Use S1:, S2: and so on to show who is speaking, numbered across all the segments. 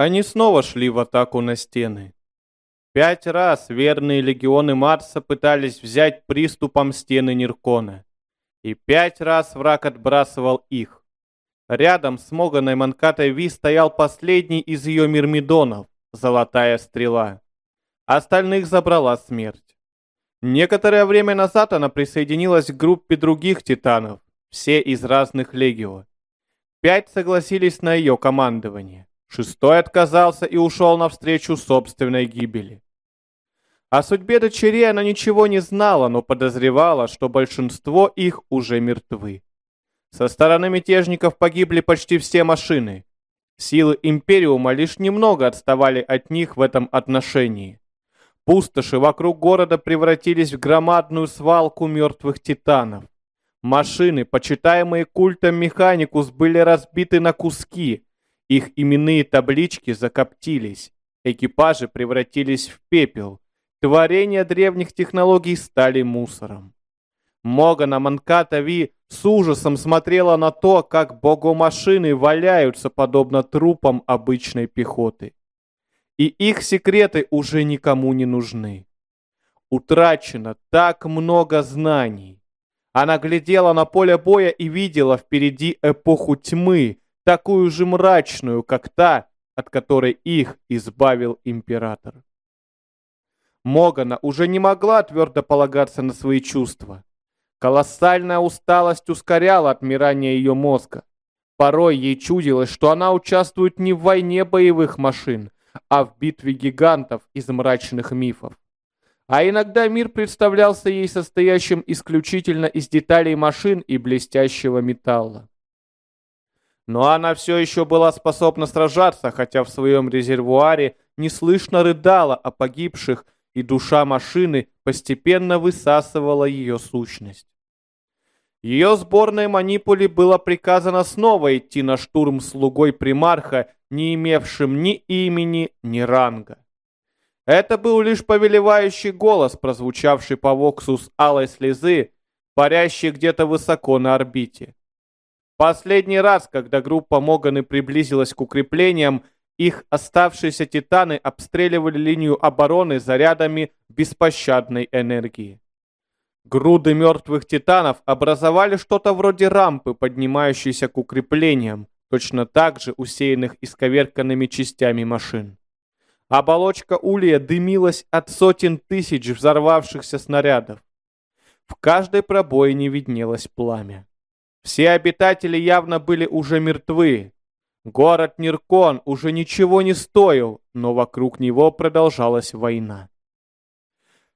S1: Они снова шли в атаку на стены. Пять раз верные легионы Марса пытались взять приступом стены Ниркона. И пять раз враг отбрасывал их. Рядом с Моганой Манкатой Ви стоял последний из ее мирмидонов, Золотая Стрела. Остальных забрала смерть. Некоторое время назад она присоединилась к группе других титанов, все из разных легио. Пять согласились на ее командование. Шестой отказался и ушел навстречу собственной гибели. О судьбе дочерей она ничего не знала, но подозревала, что большинство их уже мертвы. Со стороны мятежников погибли почти все машины. Силы Империума лишь немного отставали от них в этом отношении. Пустоши вокруг города превратились в громадную свалку мертвых титанов. Машины, почитаемые культом Механикус, были разбиты на куски, их именные таблички закоптились, экипажи превратились в пепел, творения древних технологий стали мусором. Могана Манката Ви с ужасом смотрела на то, как богомашины валяются подобно трупам обычной пехоты. И их секреты уже никому не нужны. Утрачено так много знаний. Она глядела на поле боя и видела впереди эпоху тьмы, такую же мрачную, как та, от которой их избавил император. Могана уже не могла твердо полагаться на свои чувства. Колоссальная усталость ускоряла отмирание ее мозга. Порой ей чудилось, что она участвует не в войне боевых машин, а в битве гигантов из мрачных мифов. А иногда мир представлялся ей состоящим исключительно из деталей машин и блестящего металла. Но она все еще была способна сражаться, хотя в своем резервуаре неслышно рыдала о погибших, и душа машины постепенно высасывала ее сущность. Ее сборной манипуле было приказано снова идти на штурм слугой примарха, не имевшим ни имени, ни ранга. Это был лишь повелевающий голос, прозвучавший по воксу с алой слезы, парящий где-то высоко на орбите. Последний раз, когда группа Моганы приблизилась к укреплениям, их оставшиеся титаны обстреливали линию обороны зарядами беспощадной энергии. Груды мертвых титанов образовали что-то вроде рампы, поднимающейся к укреплениям, точно так же усеянных исковерканными частями машин. Оболочка улья дымилась от сотен тысяч взорвавшихся снарядов. В каждой пробоине виднелось пламя. Все обитатели явно были уже мертвы. Город Ниркон уже ничего не стоил, но вокруг него продолжалась война.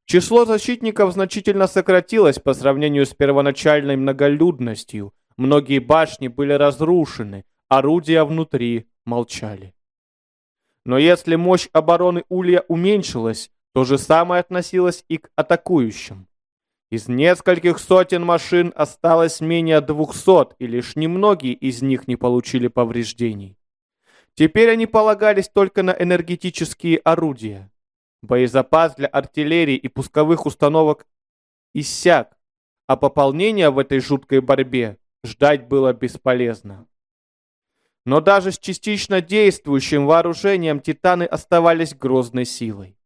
S1: Число защитников значительно сократилось по сравнению с первоначальной многолюдностью. Многие башни были разрушены, орудия внутри молчали. Но если мощь обороны Улья уменьшилась, то же самое относилось и к атакующим. Из нескольких сотен машин осталось менее двухсот, и лишь немногие из них не получили повреждений. Теперь они полагались только на энергетические орудия. Боезапас для артиллерии и пусковых установок иссяк, а пополнения в этой жуткой борьбе ждать было бесполезно. Но даже с частично действующим вооружением титаны оставались грозной силой.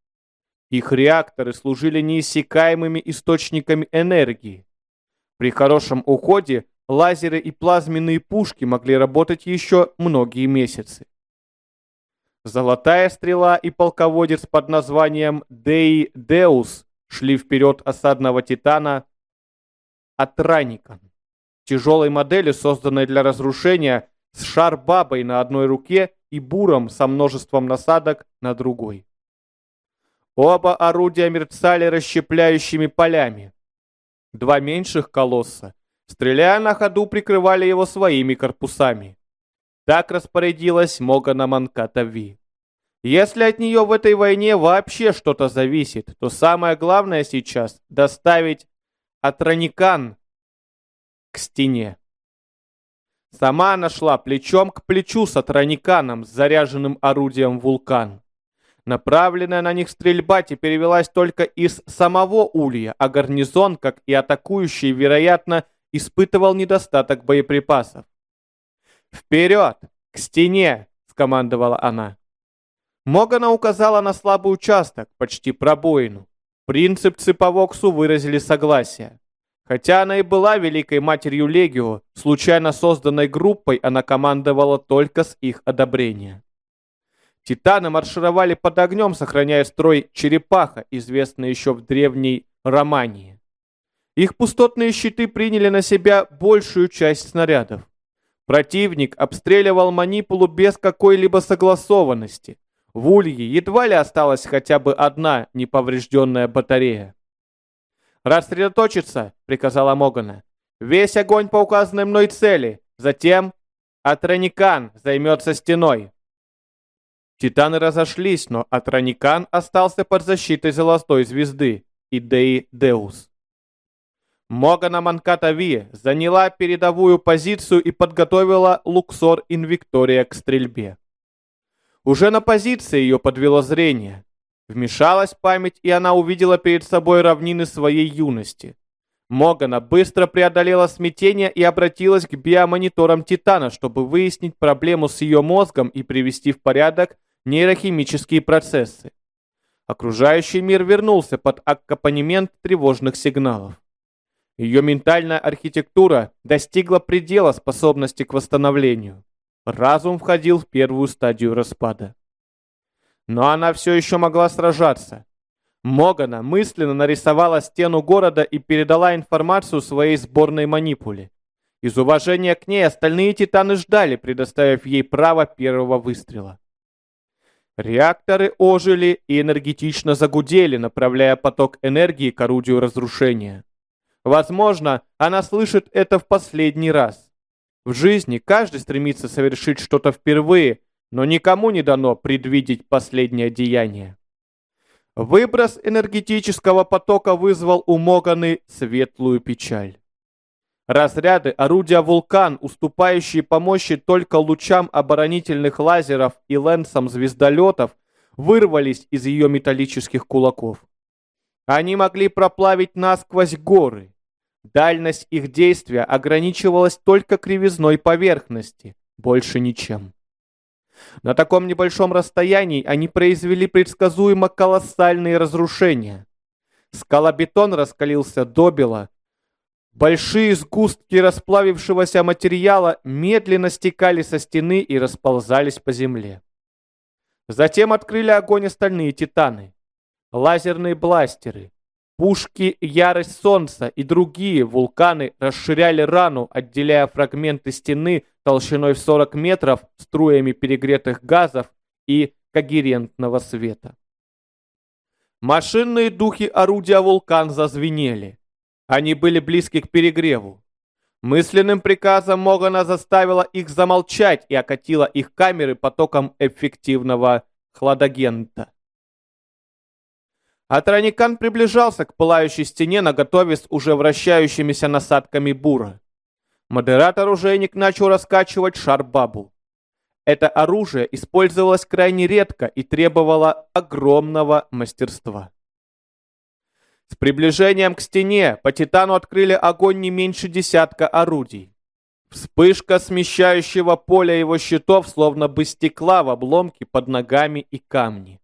S1: Их реакторы служили неиссякаемыми источниками энергии. При хорошем уходе лазеры и плазменные пушки могли работать еще многие месяцы. Золотая стрела и полководец под названием Дей Деус шли вперед осадного титана Атраникан, тяжелой модели, созданной для разрушения, с шар-бабой на одной руке и буром со множеством насадок на другой. Оба орудия мерцали расщепляющими полями. Два меньших колосса, стреляя на ходу, прикрывали его своими корпусами. Так распорядилась Могана Манкатави. Если от нее в этой войне вообще что-то зависит, то самое главное сейчас — доставить Атроникан к стене. Сама она шла плечом к плечу с Атрониканом, с заряженным орудием вулкан. Направленная на них стрельба теперь велась только из самого улья, а гарнизон, как и атакующий, вероятно, испытывал недостаток боеприпасов. «Вперед! К стене!» — скомандовала она. Могана указала на слабый участок, почти пробоину. Принцип Цыповоксу выразили согласие. Хотя она и была великой матерью Легио, случайно созданной группой она командовала только с их одобрения. Титаны маршировали под огнем, сохраняя строй черепаха, известный еще в древней Романии. Их пустотные щиты приняли на себя большую часть снарядов. Противник обстреливал манипулу без какой-либо согласованности. В Улье едва ли осталась хотя бы одна неповрежденная батарея. «Рассредоточиться!» — приказала Могана. «Весь огонь по указанной мной цели. Затем Атроникан займется стеной». Титаны разошлись, но Атроникан остался под защитой Золотой Звезды и Деи Деус. Могана Манкатави заняла передовую позицию и подготовила Луксор Инвиктория к стрельбе. Уже на позиции ее подвело зрение. Вмешалась память, и она увидела перед собой равнины своей юности. Могана быстро преодолела смятение и обратилась к биомониторам Титана, чтобы выяснить проблему с ее мозгом и привести в порядок нейрохимические процессы. Окружающий мир вернулся под аккомпанемент тревожных сигналов. Ее ментальная архитектура достигла предела способности к восстановлению. Разум входил в первую стадию распада. Но она все еще могла сражаться. Могана мысленно нарисовала стену города и передала информацию своей сборной манипуле. Из уважения к ней остальные титаны ждали, предоставив ей право первого выстрела. Реакторы ожили и энергетично загудели, направляя поток энергии к орудию разрушения. Возможно, она слышит это в последний раз. В жизни каждый стремится совершить что-то впервые, но никому не дано предвидеть последнее деяние. Выброс энергетического потока вызвал у Моганы светлую печаль. Разряды орудия «Вулкан», уступающие по мощи только лучам оборонительных лазеров и лэнсам звездолетов, вырвались из ее металлических кулаков. Они могли проплавить насквозь горы. Дальность их действия ограничивалась только кривизной поверхности, больше ничем. На таком небольшом расстоянии они произвели предсказуемо колоссальные разрушения. Скалобетон раскалился до бела. Большие сгустки расплавившегося материала медленно стекали со стены и расползались по земле. Затем открыли огонь остальные титаны. Лазерные бластеры, пушки «Ярость Солнца» и другие вулканы расширяли рану, отделяя фрагменты стены толщиной в 40 метров струями перегретых газов и когерентного света. Машинные духи орудия «Вулкан» зазвенели. Они были близки к перегреву. Мысленным приказом Могана заставила их замолчать и окатила их камеры потоком эффективного хладагента. Атроникан приближался к пылающей стене, наготове с уже вращающимися насадками бура. Модератор-оружейник начал раскачивать шар-бабу. Это оружие использовалось крайне редко и требовало огромного мастерства. С приближением к стене по Титану открыли огонь не меньше десятка орудий. Вспышка смещающего поля его щитов словно бы стекла в обломки под ногами и камни.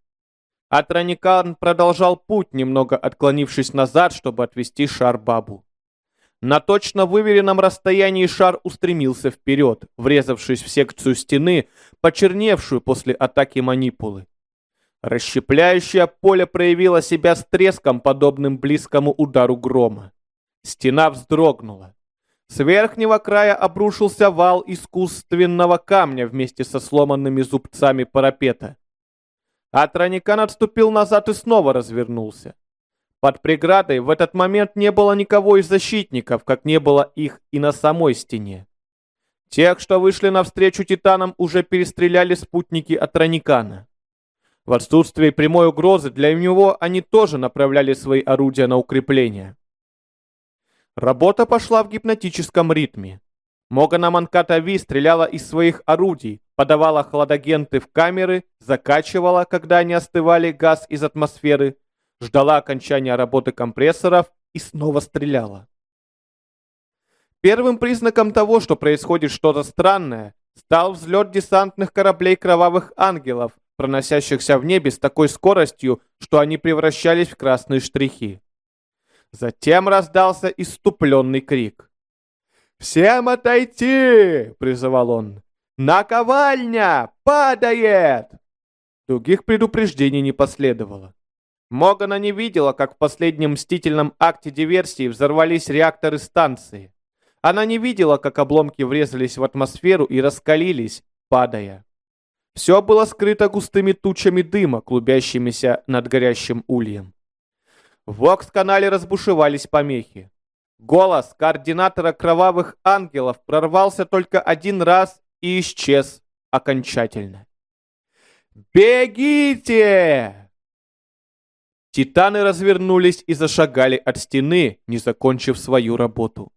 S1: Атроникан продолжал путь, немного отклонившись назад, чтобы отвести шар бабу. На точно выверенном расстоянии шар устремился вперед, врезавшись в секцию стены, почерневшую после атаки манипулы. Расщепляющее поле проявило себя с треском, подобным близкому удару грома. Стена вздрогнула. С верхнего края обрушился вал искусственного камня вместе со сломанными зубцами парапета. Атроникан отступил назад и снова развернулся. Под преградой в этот момент не было никого из защитников, как не было их и на самой стене. Тех, что вышли навстречу титанам, уже перестреляли спутники от Раникана. В отсутствие прямой угрозы для него они тоже направляли свои орудия на укрепление. Работа пошла в гипнотическом ритме. Могана Манкатави стреляла из своих орудий, подавала хладагенты в камеры, закачивала, когда они остывали, газ из атмосферы, ждала окончания работы компрессоров и снова стреляла. Первым признаком того, что происходит что-то странное, стал взлет десантных кораблей кровавых ангелов, проносящихся в небе с такой скоростью, что они превращались в красные штрихи. Затем раздался иступленный крик. «Всем отойти!» — призывал он. «Наковальня! Падает!» Других предупреждений не последовало. Могана не видела, как в последнем мстительном акте диверсии взорвались реакторы станции. Она не видела, как обломки врезались в атмосферу и раскалились, падая. Все было скрыто густыми тучами дыма, клубящимися над горящим ульем. В Вокс-канале разбушевались помехи. Голос координатора кровавых ангелов прорвался только один раз и исчез окончательно. «Бегите!» Титаны развернулись и зашагали от стены, не закончив свою работу.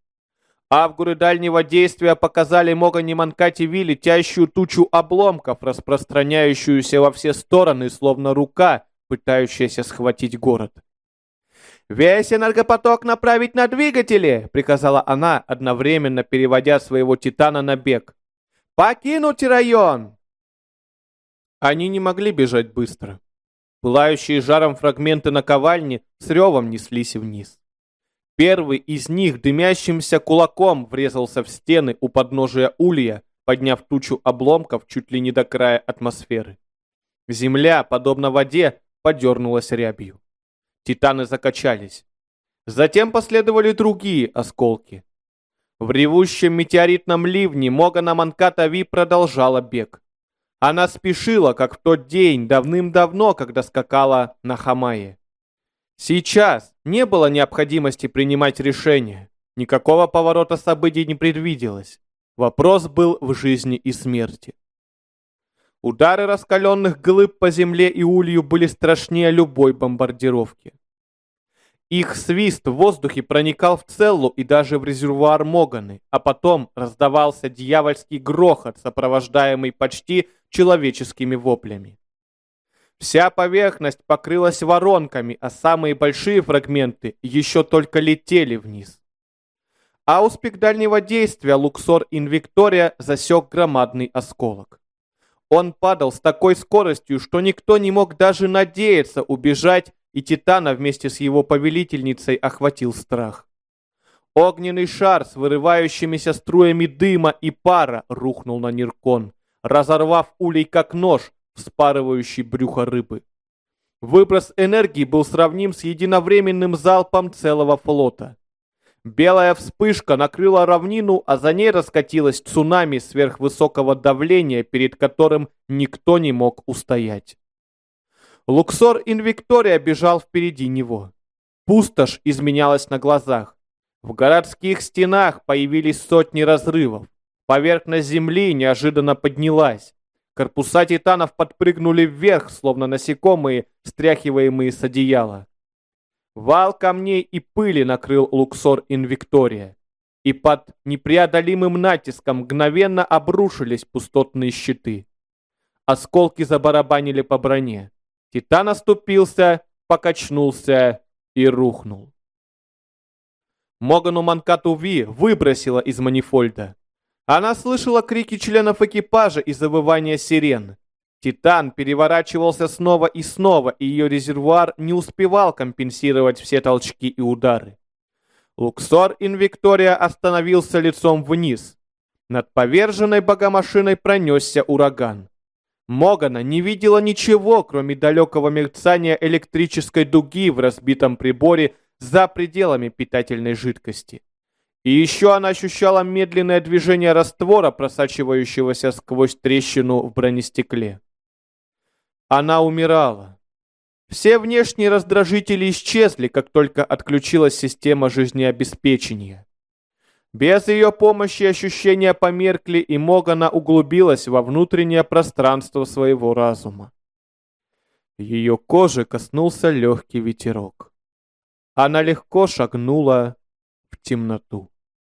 S1: Авгуры дальнего действия показали Могани Манкати летящую тучу обломков, распространяющуюся во все стороны, словно рука, пытающаяся схватить город. «Весь энергопоток направить на двигатели!» — приказала она, одновременно переводя своего Титана на бег. «Покинуть район!» Они не могли бежать быстро. Пылающие жаром фрагменты наковальни с ревом неслись вниз. Первый из них дымящимся кулаком врезался в стены у подножия улья, подняв тучу обломков чуть ли не до края атмосферы. Земля, подобно воде, подернулась рябью. Титаны закачались. Затем последовали другие осколки. В ревущем метеоритном ливне Могана Манкатави продолжала бег. Она спешила, как в тот день, давным-давно, когда скакала на Хамае. Сейчас не было необходимости принимать решения. Никакого поворота событий не предвиделось. Вопрос был в жизни и смерти. Удары раскаленных глыб по земле и улью были страшнее любой бомбардировки. Их свист в воздухе проникал в целлу и даже в резервуар Моганы, а потом раздавался дьявольский грохот, сопровождаемый почти человеческими воплями. Вся поверхность покрылась воронками, а самые большие фрагменты еще только летели вниз. Ауспик дальнего действия Луксор Инвиктория засек громадный осколок. Он падал с такой скоростью, что никто не мог даже надеяться убежать, и Титана вместе с его повелительницей охватил страх. Огненный шар с вырывающимися струями дыма и пара рухнул на Ниркон разорвав улей как нож, вспарывающий брюхо рыбы. Выброс энергии был сравним с единовременным залпом целого флота. Белая вспышка накрыла равнину, а за ней раскатилась цунами сверхвысокого давления, перед которым никто не мог устоять. Луксор Инвиктория бежал впереди него. Пустошь изменялась на глазах. В городских стенах появились сотни разрывов. Поверхность земли неожиданно поднялась. Корпуса титанов подпрыгнули вверх, словно насекомые, стряхиваемые с одеяла. Вал камней и пыли накрыл Луксор Инвиктория. И под непреодолимым натиском мгновенно обрушились пустотные щиты. Осколки забарабанили по броне. Титан оступился, покачнулся и рухнул. Могану Манкату Ви выбросила из манифольда. Она слышала крики членов экипажа и завывание сирен. Титан переворачивался снова и снова, и ее резервуар не успевал компенсировать все толчки и удары. Луксор Инвиктория остановился лицом вниз. Над поверженной богомашиной пронесся ураган. Могана не видела ничего, кроме далекого мерцания электрической дуги в разбитом приборе за пределами питательной жидкости. И еще она ощущала медленное движение раствора, просачивающегося сквозь трещину в бронестекле. Она умирала. Все внешние раздражители исчезли, как только отключилась система жизнеобеспечения. Без ее помощи ощущения померкли, и Могана углубилась во внутреннее пространство своего разума. Ее кожи коснулся легкий ветерок. Она легко шагнула темноту.